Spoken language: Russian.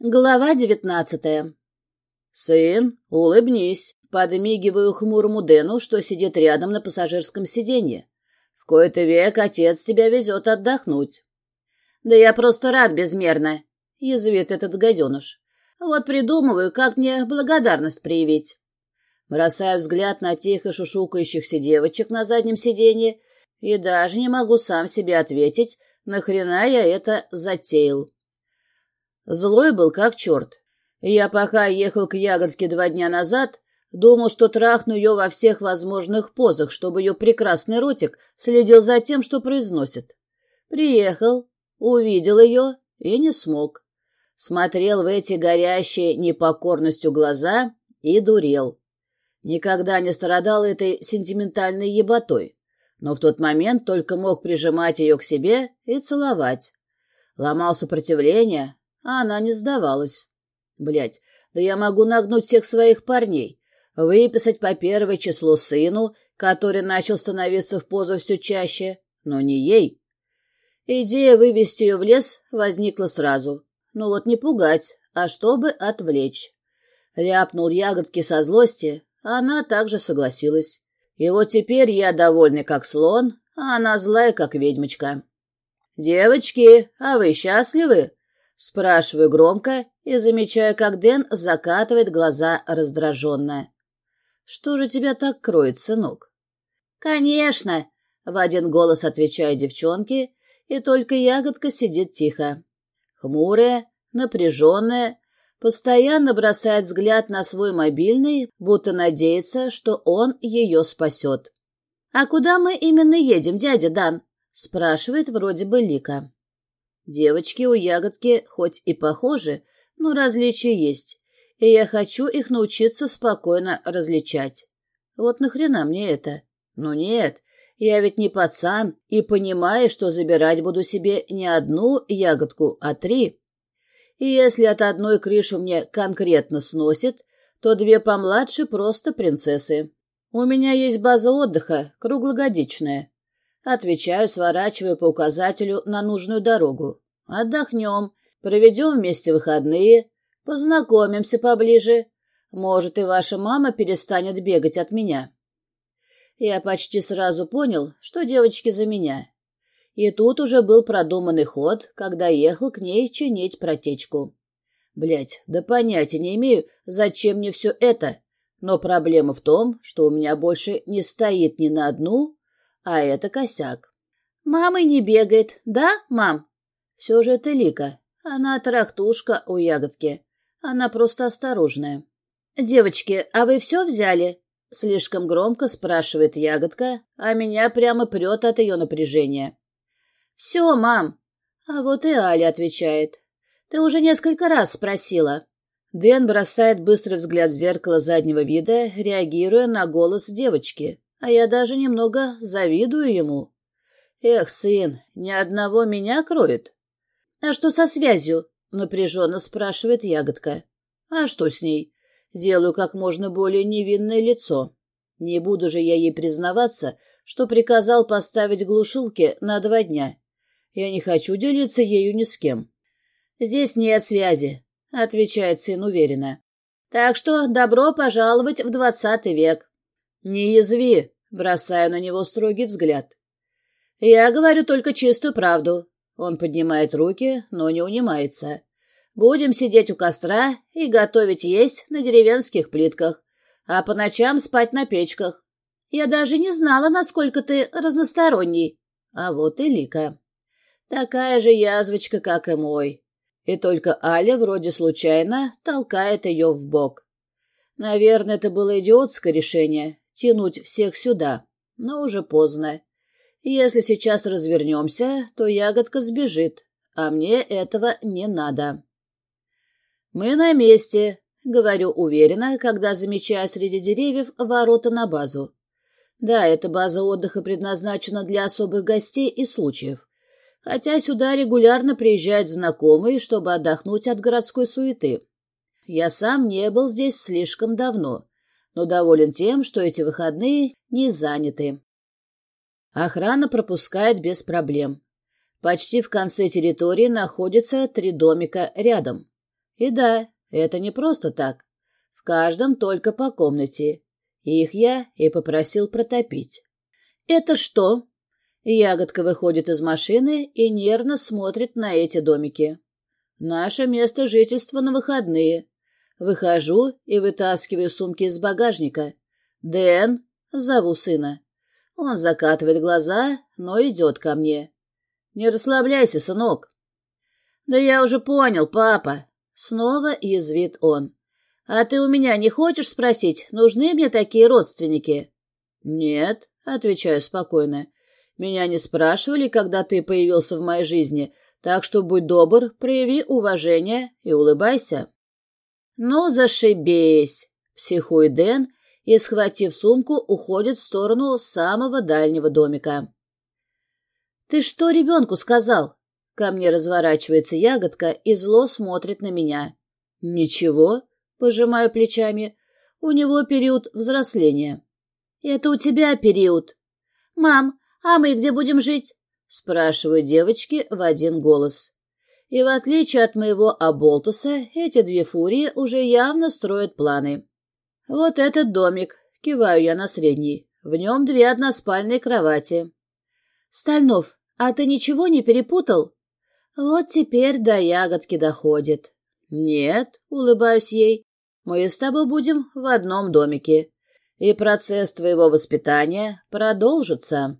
Глава девятнадцатая. «Сын, улыбнись!» Подмигиваю хмурому Дэну, что сидит рядом на пассажирском сиденье. В кои-то век отец тебя везет отдохнуть. «Да я просто рад безмерно!» — язвит этот гаденыш. «Вот придумываю, как мне благодарность проявить». Бросаю взгляд на тихо шушукающихся девочек на заднем сиденье и даже не могу сам себе ответить, нахрена я это затеял. Злой был как черт. Я пока ехал к ягодке два дня назад, думал, что трахну ее во всех возможных позах, чтобы ее прекрасный ротик следил за тем, что произносит. Приехал, увидел ее и не смог. Смотрел в эти горящие непокорностью глаза и дурел. Никогда не страдал этой сентиментальной еботой, но в тот момент только мог прижимать ее к себе и целовать. Ломал сопротивление, а она не сдавалась. Блять, да я могу нагнуть всех своих парней, выписать по первое число сыну, который начал становиться в позу все чаще, но не ей. Идея вывести ее в лес возникла сразу. Ну вот не пугать, а чтобы отвлечь. Ляпнул ягодки со злости, а она также согласилась. И вот теперь я довольный как слон, а она злая как ведьмочка. «Девочки, а вы счастливы?» Спрашиваю громко и замечаю, как Дэн закатывает глаза раздраженно. «Что же тебя так кроет, сынок?» «Конечно!» — в один голос отвечают девчонки, и только ягодка сидит тихо. Хмурая, напряженная, постоянно бросает взгляд на свой мобильный, будто надеется, что он ее спасет. «А куда мы именно едем, дядя Дан?» — спрашивает вроде бы Лика. Девочки у ягодки хоть и похожи, но различия есть, и я хочу их научиться спокойно различать. Вот нахрена мне это? Ну нет, я ведь не пацан и понимаю, что забирать буду себе не одну ягодку, а три. И если от одной крышу мне конкретно сносит, то две помладше просто принцессы. У меня есть база отдыха, круглогодичная. Отвечаю, сворачивая по указателю на нужную дорогу. Отдохнем, проведем вместе выходные, познакомимся поближе. Может, и ваша мама перестанет бегать от меня. Я почти сразу понял, что девочки за меня. И тут уже был продуманный ход, когда ехал к ней чинить протечку. Блять, да понятия не имею, зачем мне все это. Но проблема в том, что у меня больше не стоит ни на одну, а это косяк. Мама не бегает, да, мам? Все же это Лика. Она трактушка у ягодки. Она просто осторожная. «Девочки, а вы все взяли?» Слишком громко спрашивает ягодка, а меня прямо прет от ее напряжения. «Все, мам». А вот и Аля отвечает. «Ты уже несколько раз спросила». Дэн бросает быстрый взгляд в зеркало заднего вида, реагируя на голос девочки, а я даже немного завидую ему. «Эх, сын, ни одного меня кроет?» «А что со связью?» — напряженно спрашивает ягодка. «А что с ней?» Делаю как можно более невинное лицо. Не буду же я ей признаваться, что приказал поставить глушилки на два дня. Я не хочу делиться ею ни с кем. «Здесь нет связи», — отвечает сын уверенно. «Так что добро пожаловать в двадцатый век». «Не язви», — бросаю на него строгий взгляд. «Я говорю только чистую правду». Он поднимает руки, но не унимается. «Будем сидеть у костра и готовить есть на деревенских плитках, а по ночам спать на печках. Я даже не знала, насколько ты разносторонний. А вот и Лика. Такая же язвочка, как и мой. И только Аля вроде случайно толкает ее в бок. Наверное, это было идиотское решение — тянуть всех сюда, но уже поздно. Если сейчас развернемся, то ягодка сбежит, а мне этого не надо. «Мы на месте», — говорю уверенно, когда замечаю среди деревьев ворота на базу. Да, эта база отдыха предназначена для особых гостей и случаев. Хотя сюда регулярно приезжают знакомые, чтобы отдохнуть от городской суеты. Я сам не был здесь слишком давно, но доволен тем, что эти выходные не заняты. Охрана пропускает без проблем. Почти в конце территории находятся три домика рядом. И да, это не просто так. В каждом только по комнате. Их я и попросил протопить. «Это что?» Ягодка выходит из машины и нервно смотрит на эти домики. «Наше место жительства на выходные. Выхожу и вытаскиваю сумки из багажника. Дэн, зову сына. Он закатывает глаза, но идет ко мне. Не расслабляйся, сынок. Да я уже понял, папа. Снова язвит он. А ты у меня не хочешь спросить, нужны мне такие родственники? Нет, отвечаю спокойно. Меня не спрашивали, когда ты появился в моей жизни, так что будь добр, прояви уважение и улыбайся. «Ну, зашибись!» — психует Дэн и, схватив сумку, уходит в сторону самого дальнего домика. «Ты что ребенку сказал?» Ко мне разворачивается ягодка и зло смотрит на меня. «Ничего», — пожимаю плечами, — «у него период взросления». «Это у тебя период». «Мам, а мы где будем жить?» — спрашивают девочки в один голос. И в отличие от моего Аболтуса, эти две фурии уже явно строят планы. Вот этот домик, киваю я на средний, в нем две односпальные кровати. Стальнов, а ты ничего не перепутал? Вот теперь до ягодки доходит. Нет, улыбаюсь ей, мы с тобой будем в одном домике, и процесс твоего воспитания продолжится.